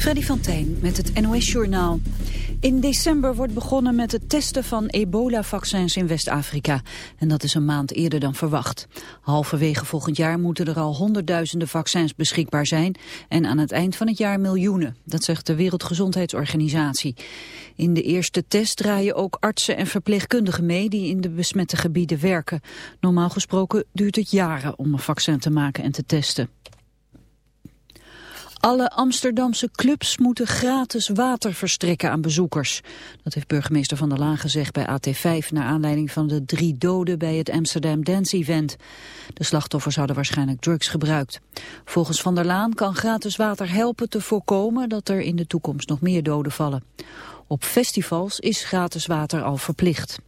Freddy van Tijn met het NOS-journaal. In december wordt begonnen met het testen van ebola-vaccins in West-Afrika. En dat is een maand eerder dan verwacht. Halverwege volgend jaar moeten er al honderdduizenden vaccins beschikbaar zijn. En aan het eind van het jaar miljoenen. Dat zegt de Wereldgezondheidsorganisatie. In de eerste test draaien ook artsen en verpleegkundigen mee die in de besmette gebieden werken. Normaal gesproken duurt het jaren om een vaccin te maken en te testen. Alle Amsterdamse clubs moeten gratis water verstrekken aan bezoekers. Dat heeft burgemeester Van der Laan gezegd bij AT5... naar aanleiding van de drie doden bij het Amsterdam Dance Event. De slachtoffers hadden waarschijnlijk drugs gebruikt. Volgens Van der Laan kan gratis water helpen te voorkomen... dat er in de toekomst nog meer doden vallen. Op festivals is gratis water al verplicht.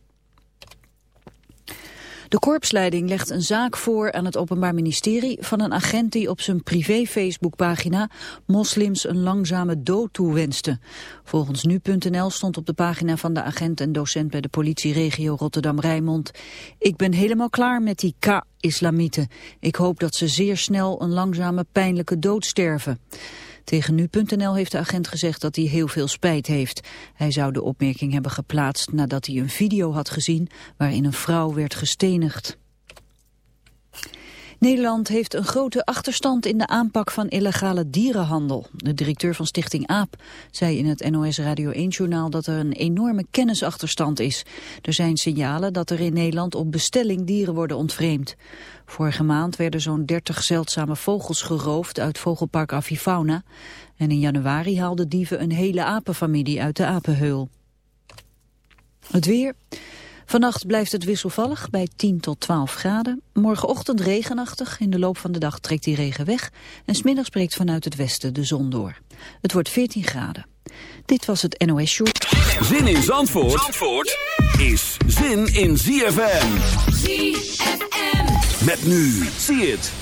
De korpsleiding legt een zaak voor aan het Openbaar Ministerie van een agent die op zijn privé Facebookpagina moslims een langzame dood toewenste. Volgens nu.nl stond op de pagina van de agent en docent bij de politieregio Rotterdam-Rijnmond. Ik ben helemaal klaar met die K-islamieten. Ik hoop dat ze zeer snel een langzame pijnlijke dood sterven. Tegen nu.nl heeft de agent gezegd dat hij heel veel spijt heeft. Hij zou de opmerking hebben geplaatst nadat hij een video had gezien waarin een vrouw werd gestenigd. Nederland heeft een grote achterstand in de aanpak van illegale dierenhandel. De directeur van Stichting AAP zei in het NOS Radio 1-journaal dat er een enorme kennisachterstand is. Er zijn signalen dat er in Nederland op bestelling dieren worden ontvreemd. Vorige maand werden zo'n 30 zeldzame vogels geroofd uit vogelpark Avifauna. En in januari haalden dieven een hele apenfamilie uit de apenheul. Het weer... Vannacht blijft het wisselvallig bij 10 tot 12 graden. Morgenochtend regenachtig. In de loop van de dag trekt die regen weg. En smiddags breekt vanuit het westen de zon door. Het wordt 14 graden. Dit was het NOS Show. Zin in Zandvoort, Zandvoort is zin in ZFM. ZFM. Met nu. Zie het.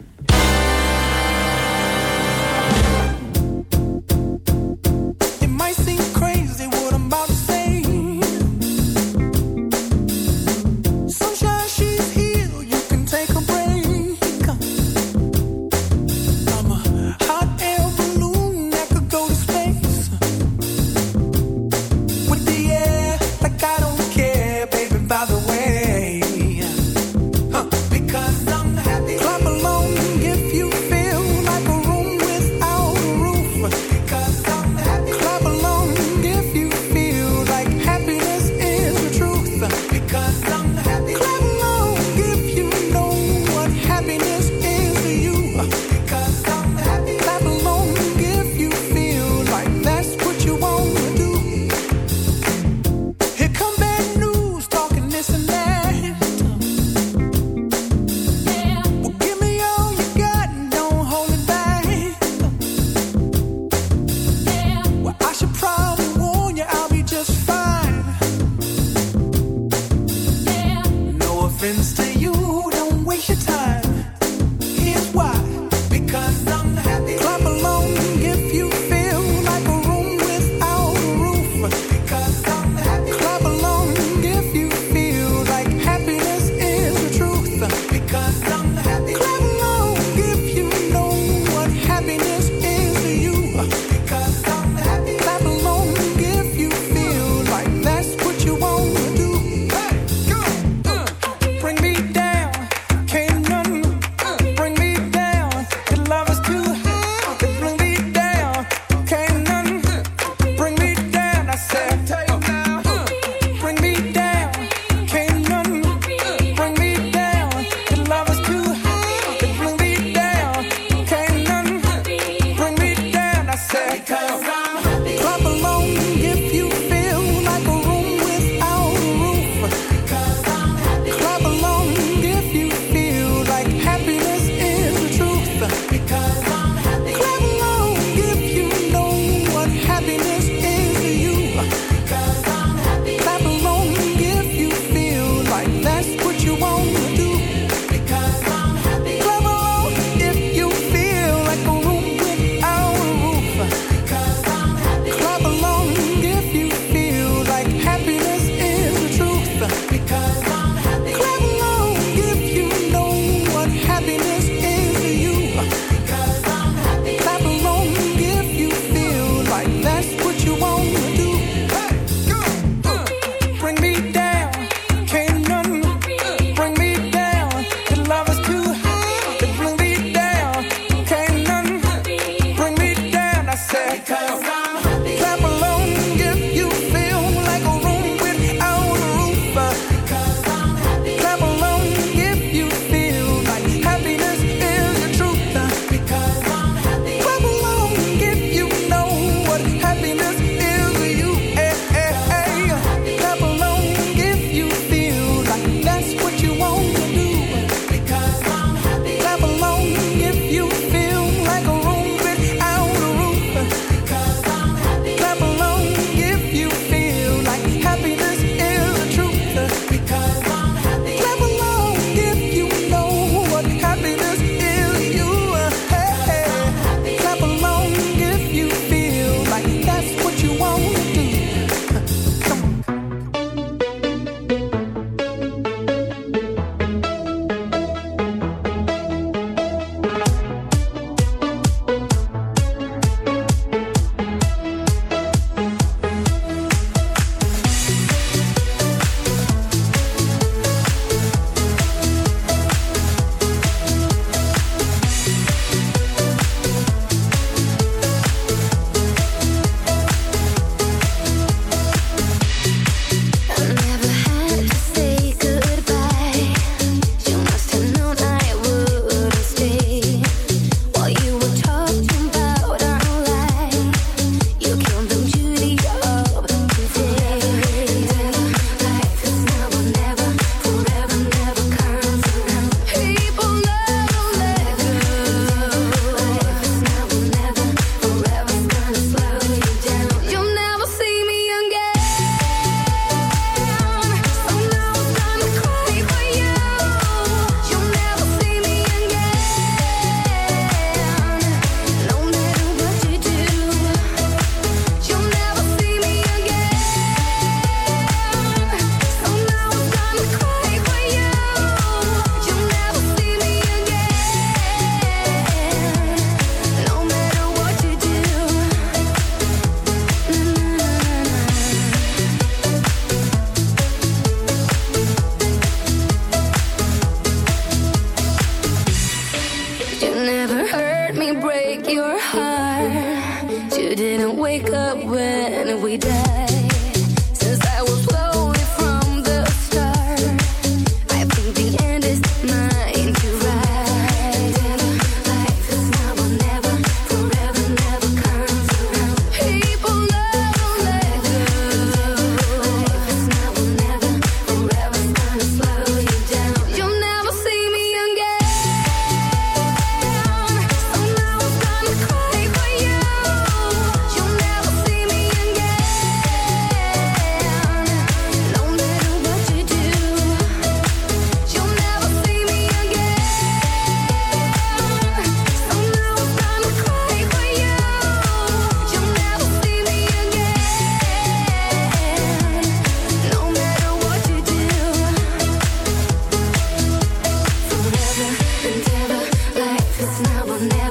never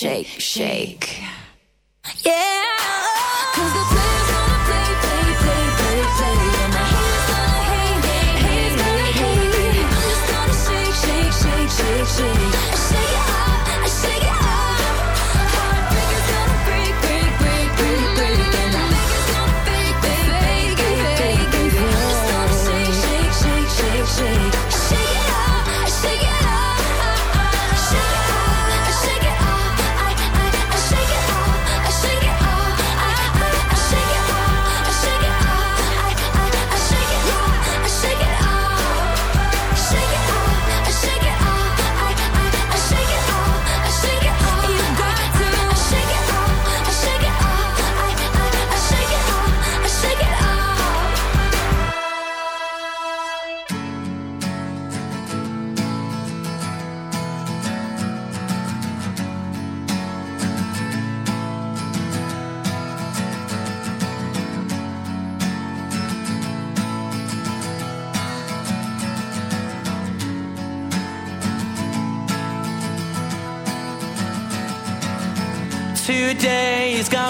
shake, shake. Yeah. Cause the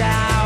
down.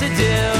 to do.